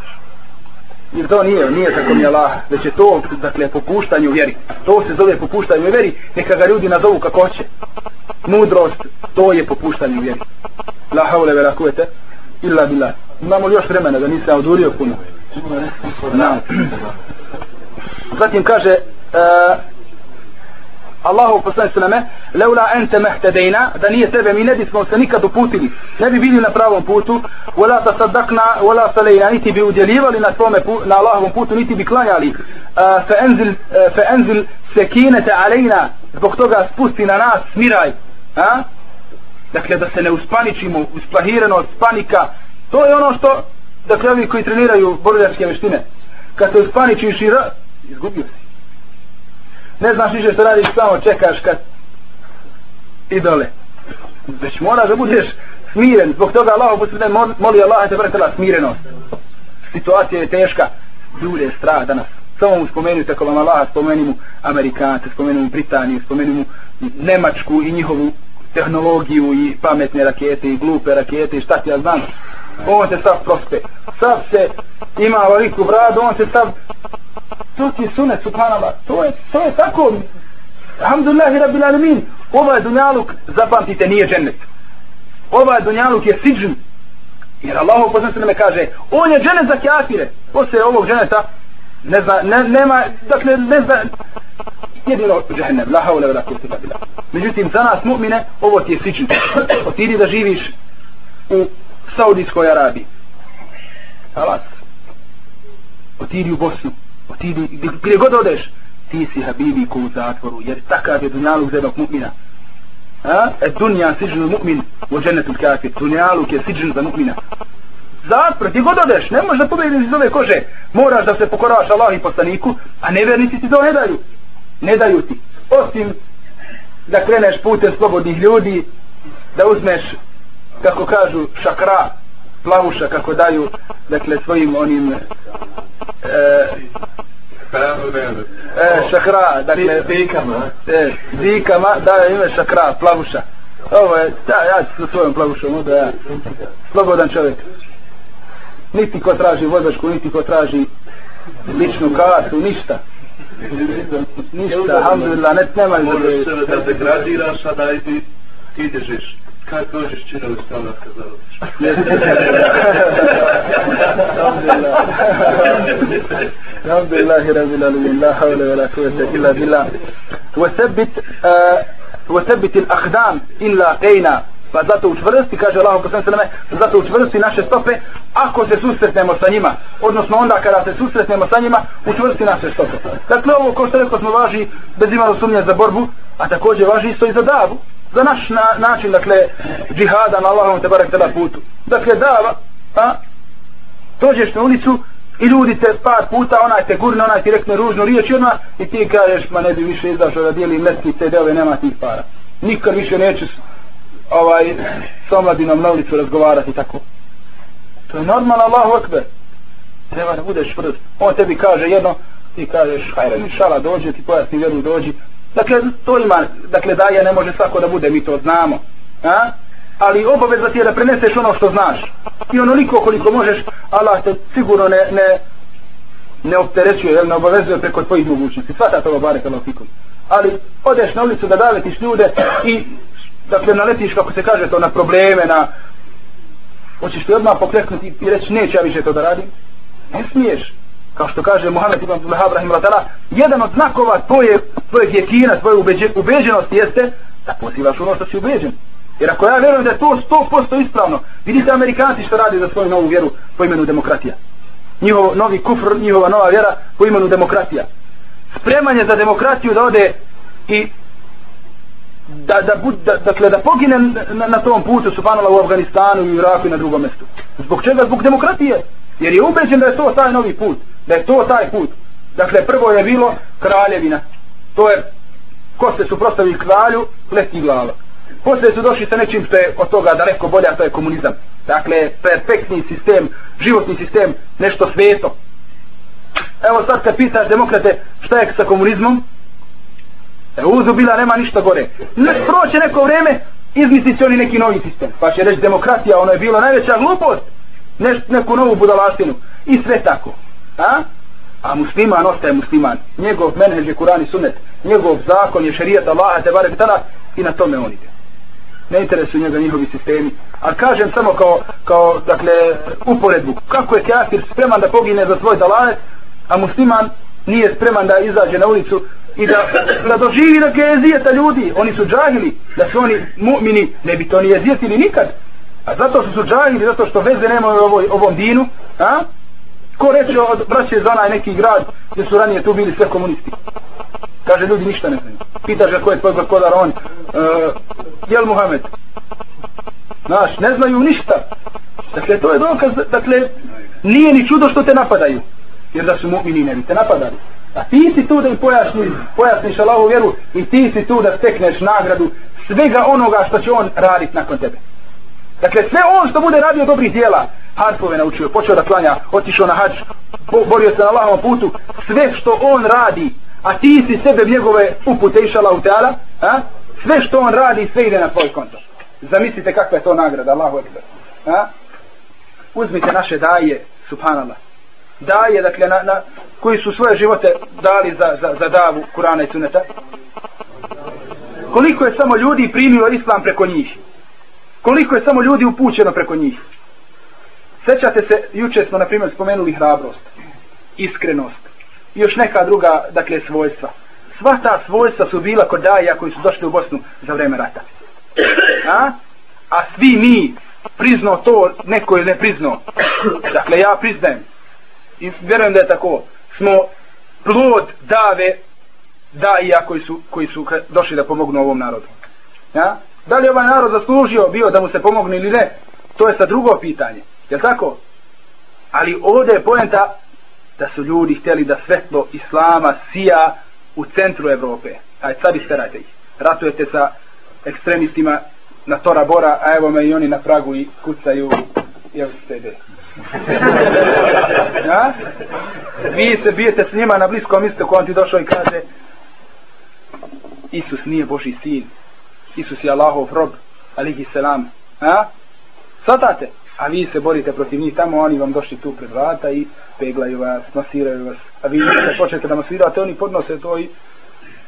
Jer to nije, nije tako mi Allah, već je to, dakle, popuštanje u vjeri. To se zove popuštanje u vjeri, neka ga ljudi nazovu kako hoće. Mudrost, to je popuštanje u vjeri. La haule vela kuvete illa billah. Imamo još vremena da nisam odurio puno? Na. Zatim kaže uh, Allahu poslani sveme Leula ente mehtedejna Da nije tebe mi ne bismo se nikad uputili. Ne bi bili na pravom putu Wala tasaddaqna, Wala salejna Niti bi udjelivali na tome na Allahovom putu Niti bi klanjali. Uh, Fe enzil, uh, fe enzil sekinete alejna Zbog toga spusti na nas Smiraj Ha? Dakle da se ne uspaničimo Usplahirenost, panika To je ono što dakle ovi koji treniraju borilačke veštine kad se uspaničiš i ra izgubio si ne znaš ništa što radiš samo čekaš kad i dole već moraš da budeš smiren. Zbog toga Allah posredne moli Allah te vrtela smirenost. Situacija je teška. Ljude je strah danas. Samo mu spomenuti ako vam Allah spomeni mu Amerikance spomeni mu Britaniju spomeni mu Nemačku i njihovu tehnologiju i pametne rakete i glupe rakete i šta ti ja znam. On se sav prospe. Sav se ima veliku bradu, on se sav... To ti je sunet, subhanallah. To je, to je tako. Alhamdulillahi rabbil alamin. Ovaj dunjaluk, zapamtite, nije džennet. Ovaj dunjaluk je siđun. Jer Allah poznam se kaže, on je džennet za kjafire. Posle ovog dženeta, ne zna, ne, nema, dakle, ne zna, jedino džehennem, la haule vela kurtika bila. Međutim, za nas mu'mine, ovo ti je siđun. Otidi da živiš u Saudijskoj Arabiji. Halas. Otidi u Bosnu ti gdje god odeš, ti si habibi ko u zatvoru, jer takav je dunjaluk za jednog mu'mina. Ha? E dunja siđenu mu'min u džennetu kafir. Dunjaluk je siđen za mu'mina. Zatvor, gdje god odeš, ne možeš da pobediš iz ove kože. Moraš da se pokoravaš Allah i poslaniku, a nevernici ti to ne daju. Ne daju ti. Osim da kreneš putem slobodnih ljudi, da uzmeš kako kažu šakra plavuša kako daju dakle svojim onim e, e, šakra dakle zikama e, zikama daju ime šakra plavuša. Ovo je da, ja ću sa svojom plavušom da ja. Slobodan čovjek. Niti ko traži vozačku niti ko traži ličnu kartu ništa. Ništa alhamdulillah ne nema možeš sebe da degradiraš a da ti ideš Kad dođeš čina u stanu kad zarobiš? Alhamdulillahi rabbil alamin la hawla wala quwwata illa billah. Wa thabbit uh, wa thabbit al aqdam illa qina pa zato učvrsti kaže Allah poslanik sallallahu zato učvrsti naše stope ako se susretnemo sa njima. Odnosno onda kada se susretnemo sa njima učvrsti naše stope. Dakle ovo ko što rekao smo važi bez imalo sumnje za borbu a također važi isto i za davu za naš na, način, dakle, džihada na Allahom te barek tela putu. Dakle, dava, a, dođeš na ulicu i ljudi te par puta, onaj te gurne, onaj ti rekne ružnu riječ i ona, i ti kažeš, ma ne bi više izašao da dijelim letnice, deve, nema tih para. Nikad više nećeš ovaj, s omladinom na ulicu razgovarati tako. To je normalno, Allahu akbar. Treba da budeš brz. On tebi kaže jedno, ti kažeš, hajde, šala dođe, ti pojasni vjeru dođi. Dakle, to ima, dakle, da ne može svako da bude, mi to znamo. A? Ali obaveza ti je da preneseš ono što znaš. I onoliko koliko možeš, Allah te sigurno ne, ne, ne opterećuje, jel, ne obavezuje preko tvojih mogućnosti. Svata toga bare kao fikum. Ali odeš na ulicu da davetiš ljude i dakle naletiš kako se kaže to na probleme, na hoćeš ti odmah pokleknuti i reći neće ja više to da radim. Ne smiješ. Kao što kaže Muhammed ibn Abdullah Abrahim Ratala, jedan od znakova tvoje, svojeg jekina, tvoje ubeđe, ubeđenosti jeste da pozivaš ono što si ubeđen. Jer ako ja vjerujem da je to 100% ispravno, vidite Amerikanci što radi za svoju novu vjeru po imenu demokratija njihov novi kufr, njihova nova vjera po imenu demokratija. Spremanje za demokratiju da ode i da, da, bud, da, dakle, da pogine na, na tom putu subhanallah u Afganistanu i Iraku i na drugom mjestu. Zbog čega? Zbog demokratije. Jer je ubeđen da je to taj novi put. Da je to taj put. Dakle, prvo je bilo kraljevina. To je ko se suprostavi kralju, leti glava. Poslije su došli sa nečim što je od toga daleko bolje, a to je komunizam. Dakle, perfektni sistem, životni sistem, nešto sveto. Evo sad kad pitaš demokrate šta je sa komunizmom, e, uzu bila nema ništa gore. Ne, proće neko vrijeme, izmislit će oni neki novi sistem. Pa će reći demokratija, ono je bilo najveća glupost. Neš, neku novu budalaštinu. I sve tako. A? A musliman ostaje musliman. Njegov menheđ je Kur'an i Sunnet. Njegov zakon je šerijat Allaha te barek i na tome on ide ne interesuju njega njihovi sistemi. A kažem samo kao, kao dakle, uporedbu. Kako je kafir spreman da pogine za svoj dalajet, a musliman nije spreman da izađe na ulicu i da, da doživi da je jezijeta ljudi. Oni su džahili, da su oni mu'mini, ne bi to ni jezijetili nikad. A zato su su džahili, zato što veze nemaju ovoj, ovom dinu. A? Ko reče od braće za onaj neki grad gdje su ranije tu bili sve komunisti? Kaže, ljudi ništa ne znaju. Pitaš ga ko je tvoj gospodar, on, uh, jel Muhammed? Znaš, ne znaju ništa. Dakle, to je dokaz, dakle, nije ni čudo što te napadaju. Jer da su mu'mini ne bi te napadali. A ti si tu da im pojasni, pojasniš Allahovu vjeru i ti si tu da stekneš nagradu svega onoga što će on raditi nakon tebe. Dakle, sve on što bude radio dobrih dijela, harfove naučio, počeo da klanja, otišao na hađ, borio se na Allahovom putu, sve što on radi, a ti si sebe njegove upute išala u teala, a? sve što on radi, sve ide na tvoj konto. Zamislite kakva je to nagrada, Allahu ekber. A? Uzmite naše daje, subhanallah. Daje, dakle, na, na, koji su svoje živote dali za, za, za davu Kurana i Suneta. Koliko je samo ljudi primilo islam preko njih? Koliko je samo ljudi upućeno preko njih? Sećate se, juče smo, na primjer, spomenuli hrabrost, iskrenost, i još neka druga, dakle, svojstva. Sva ta svojstva su bila kod daja koji su došli u Bosnu za vreme rata. A? A svi mi priznao to, neko je ne priznao. Dakle, ja priznajem. I vjerujem da je tako. Smo plod dave daja koji su, koji su došli da pomognu ovom narodu. Ja? Da li ovaj narod zaslužio bio da mu se pomogne ili ne? To je sa drugo pitanje. Je tako? Ali ovdje je poenta da su ljudi htjeli da svetlo islama sija u centru Evrope. Aj sad isterajte ih. Ratujete sa ekstremistima na Tora Bora, a evo me i oni na pragu i kucaju evo ste ide. ja? Vi se bijete s njima na bliskom ko on ti došao i kaže Isus nije Boži sin. Isus je Allahov rob, alihi selam. A? Svatate? A vi se borite protiv njih tamo, oni vam došli tu pred vrata i peglaju vas, masiraju vas. A vi se počnete da masirate, oni podnose to i...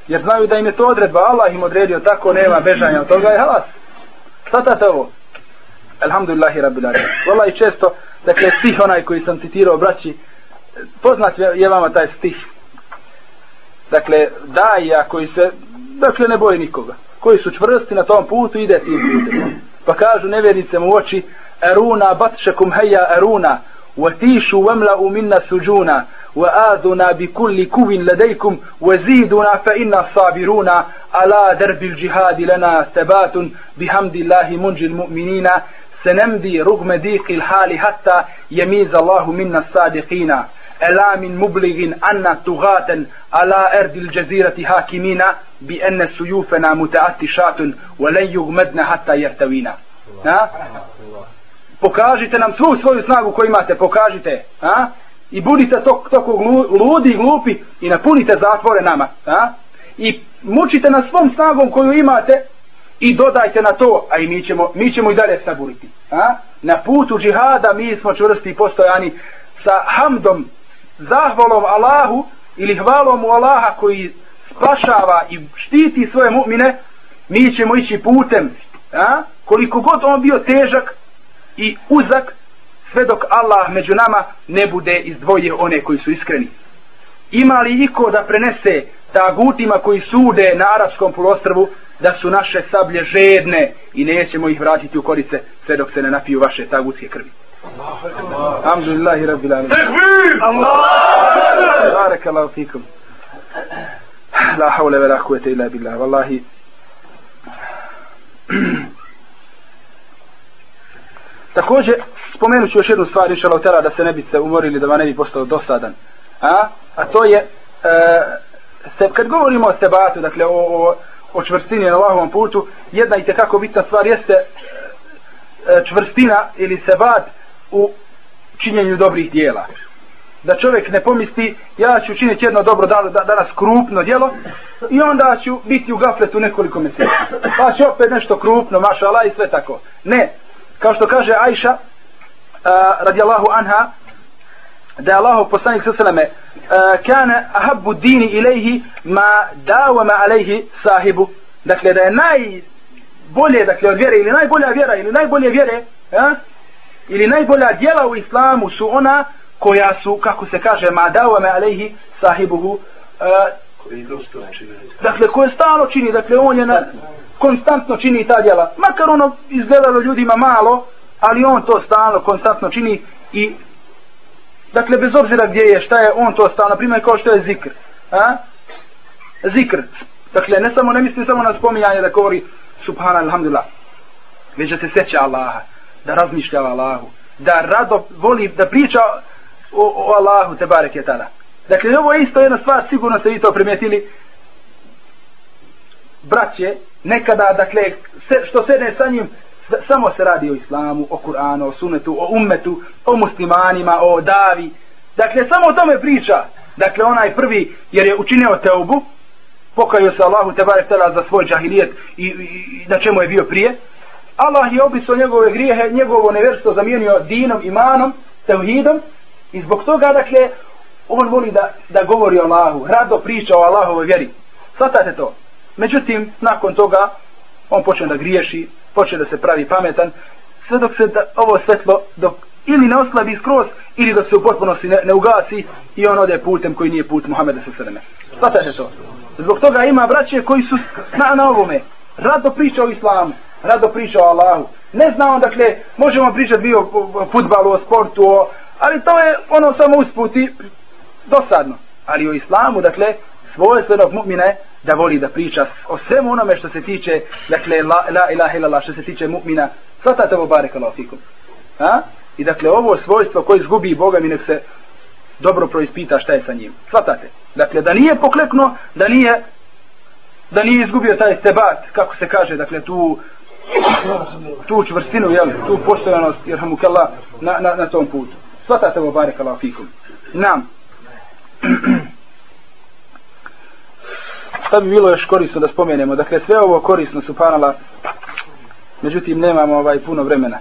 Jer znaju da im je to odredba, Allah im odredio tako, nema bežanja od toga i halas. Svatate ovo? Alhamdulillahi rabbil alamin. Vola i često, dakle, stih onaj koji sam citirao, braći, poznat je vama taj stih. Dakle, daja koji se, dakle, ne boji nikoga Koji su čvrsti na tom putu, ide tim putem. Pa kažu nevjernicem u oči, أرونا بطشكم هيا أرونا وتيشوا واملأوا منا سجونا وآذنا بكل كو لديكم وزيدنا فإنا الصابرون على درب الجهاد لنا ثبات بحمد الله منجي المؤمنين سنمضي رغم ضيق الحال حتى يميز الله منا الصادقين tugaten ala erdil džazirati hakimina bi enne sujufena mutaati šatun walen jugmedna hatta jertavina ha? pokažite nam svu svoju snagu koju imate pokažite ha? i budite toko to ludi i glupi i napunite zatvore nama ha? i mučite na svom snagom koju imate i dodajte na to, a i mi ćemo, mi ćemo i dalje saburiti. A? Na putu džihada mi smo čvrsti postojani sa hamdom, zahvalom Allahu ili hvalom u Allaha koji spašava i štiti svoje mu'mine, mi ćemo ići putem, a? koliko god on bio težak i uzak, sve dok Allah među nama ne bude izdvojio one koji su iskreni. Ima li iko da prenese tagutima koji sude na arapskom polostrvu da su naše sablje žedne i nećemo ih vratiti u korice sve dok se ne napiju vaše tagutske krvi. Alhamdulillahi rabbil alamin. Allah! Barakallahu fikum. La hawla wala quwwata illa billah. Wallahi Također, spomenut ću još jednu stvar, inša Allah, da se ne biste umorili, da vam ne bi postao dosadan. A, a to je, e, se, kad govorimo o sebatu, dakle, o, o, o čvrstini na Allahovom putu, jedna i tekako bitna stvar jeste e, čvrstina ili sebat u činjenju dobrih dijela. Da čovjek ne pomisli, ja ću činiti jedno dobro danas krupno djelo i onda ću biti u gafletu nekoliko mjeseci. Pa će opet nešto krupno, maša Allah i sve tako. Ne, kao što kaže Ajša, uh, radijallahu anha, da je Allahov poslanik sa sveme kana ahabbu dini ilaihi ma dawama alaihi sahibu dakle da je najbolje dakle od vjere ili najbolja vjera ili najbolje vjere ja? Ili najbolja djela u islamu su ona koja su kako se kaže ma dawama alaihi sahibuhu uh, dakle koje stalo čini dakle on je na, konstantno čini ta djela makar ono izgledalo ljudima malo ali on to stalno konstantno čini i Dakle, bez obzira gdje je, šta je, on to stao, na primjer, kao što je zikr. A? Zikr. Dakle, ne samo, ne mislim samo na spominjanje da govori subhana, alhamdulillah. Već da se seća Allaha, da razmišlja o Allahu, da rado voli, da priča o, o Allahu, te barek je tada. Dakle, ovo je isto jedna stvar, sigurno ste vi to primijetili. Braće, nekada, dakle, se, što sedne sa njim, samo se radi o islamu, o Kur'anu, o sunetu, o ummetu, o muslimanima, o davi. Dakle, samo o tome priča. Dakle, onaj prvi, jer je učinio teubu, pokajio se Allahu te barek za svoj džahilijet i, i, i na čemu je bio prije. Allah je obiso njegove grijehe, njegovo neverstvo zamijenio dinom, imanom, tevhidom i zbog toga, dakle, on voli da, da govori o Allahu, rado priča o Allahovoj vjeri. Svatate to. Međutim, nakon toga, on počne da griješi, počne da se pravi pametan, sve dok se da, ovo svetlo, dok ili ne oslabi skroz, ili dok se u potpunosti ne, ne ugasi i on ode putem koji nije put Muhammeda sa sveme. Svatate to. Zbog toga ima braće koji su na, na ovome. Rado priča o islamu, rado priča o Allahu. Ne znam, dakle, možemo pričati bio o futbalu, o sportu, o, ali to je ono samo usputi dosadno. Ali o islamu, dakle, svojstvenog mu'mina da voli da priča o svemu onome što se tiče, dakle, la, la ilaha illallah, što se tiče mu'mina, svatate ovo barek Allah fikum. Ha? I dakle, ovo svojstvo koje izgubi Boga mi nek se dobro proispita šta je sa njim. Svatate. Dakle, da nije poklekno, da nije da nije izgubio taj sebat, kako se kaže, dakle, tu tu čvrstinu, jel, tu postojanost, jer mu na, na, na tom putu. Svatate ovo barek Allah fikum. Nam. šta bi bilo još korisno da spomenemo dakle sve ovo korisno su panala međutim nemamo ovaj puno vremena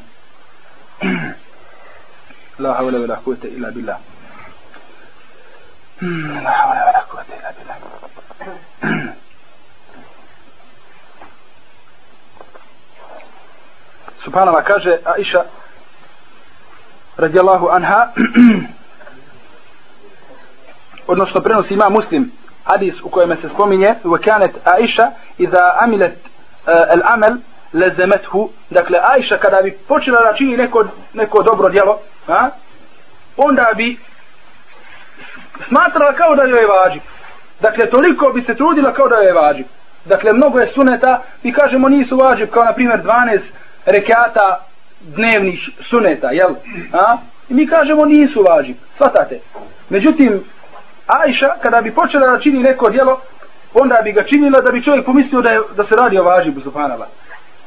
la havle vela kuvete illa billah la havle vela kuvete illa billah Subhanallah kaže Aisha radijallahu anha odnosno prenosi ima muslim hadis u kojem se spominje wa Aisha iza amilat uh, eh, al-amal lazamathu. Dakle Aisha kada bi počela da čini neko, neko dobro djelo a, onda bi smatrala kao da joj je vađi dakle toliko bi se trudila kao da joj je vađi dakle mnogo je suneta mi kažemo nisu vađi kao na primjer 12 rekata dnevnih suneta jel a? I mi kažemo nisu važib. Svatate. Međutim, Ajša, kada bi počela da čini neko djelo, onda bi ga činila da bi čovjek pomislio da, je, da se radi o važibu, subhanala.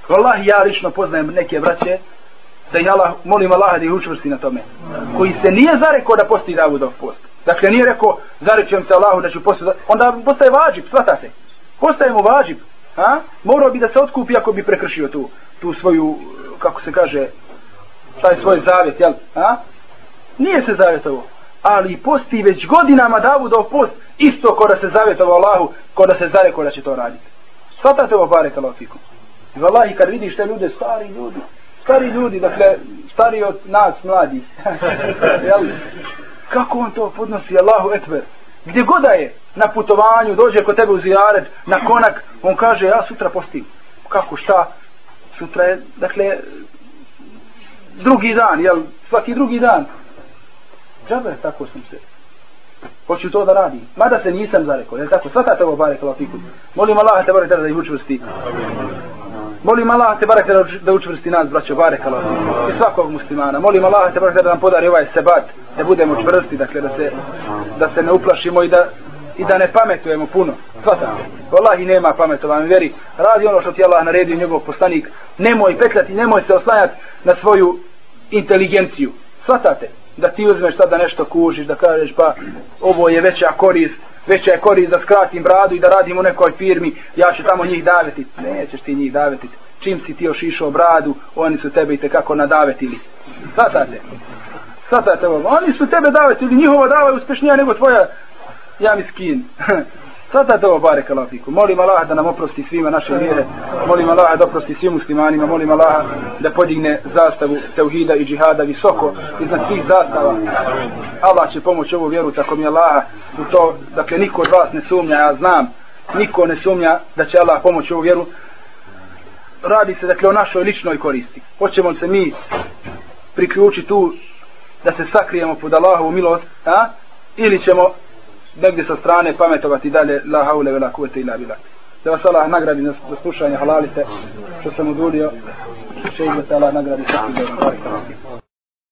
Wallahi, ja lično poznajem neke braće, da ih Allah, molim Allah da ih učvrsti na tome. Koji se nije zarekao da posti Davudov post. Dakle, nije rekao, zarećujem se Allahu da ću posti, onda postaje važib, svatate. Postaje mu važib. Ha? Morao bi da se otkupi ako bi prekršio tu, tu svoju, kako se kaže, taj svoj zavet, jel? Ha? Nije se zavjetovo. Ali posti već godinama Davudov post isto ko da se zavjetovo Allahu, ko da se zareko da će to raditi. Svatate ovo bare kalafiku. I vallahi kad vidiš te ljude, stari ljudi, stari ljudi, dakle, stari od nas, mladi. jel? Kako on to podnosi Allahu etver? Gdje god je na putovanju, dođe kod tebe u zijaret, na konak, on kaže, ja sutra postim. Kako, šta? Sutra je, dakle, drugi dan, jel, svaki drugi dan. Džabe, tako sam se. Hoću to da radi. Mada se nisam zarekao, jel tako? Svatate ovo bare kalafiku. Molim Allah te bare da ih učvrsti. Molim Allah te barek da učvrsti nas, braćo, barek Allah. I svakog muslimana. Molim Allah te barek da nam podari ovaj sebat, da budemo čvrsti, dakle, da se, da se ne uplašimo i da i da ne pametujemo puno. Svatate. Wallahi nema pametovanja veri. Radi ono što ti Allah naredio njegov poslanik. Nemoj petljati, nemoj se oslanjati na svoju inteligenciju. Svatate. Da ti uzmeš sada nešto kužiš, da kažeš pa ovo je veća korist, veća je korist da skratim bradu i da radim u nekoj firmi, ja ću tamo njih daveti. Nećeš ti njih daveti. Čim si ti ošišao bradu, oni su tebe i tekako nadavetili. Svatate. Svatate ovo. Oni su tebe davetili, njihovo dava je uspešnija nego tvoja ja miskin. Sada to bare kalafiku. Molim Allah da nam oprosti svima naše vjere. Molim Allah da oprosti svim muslimanima. Molim Allah da podigne zastavu teuhida i džihada visoko iznad svih zastava. Allah će pomoći ovu vjeru tako mi Allah u to. Dakle, niko od vas ne sumnja, ja znam. Niko ne sumnja da će Allah pomoći ovu vjeru. Radi se dakle o našoj ličnoj koristi. Hoćemo se mi priključiti tu da se sakrijemo pod Allahovu milost, a? ili ćemo negdje sa strane pametovati dalje la haule vela kuvete ila bila da vas Allah nagradi za slušanje halalite što sam udulio še izvete Allah nagradi sa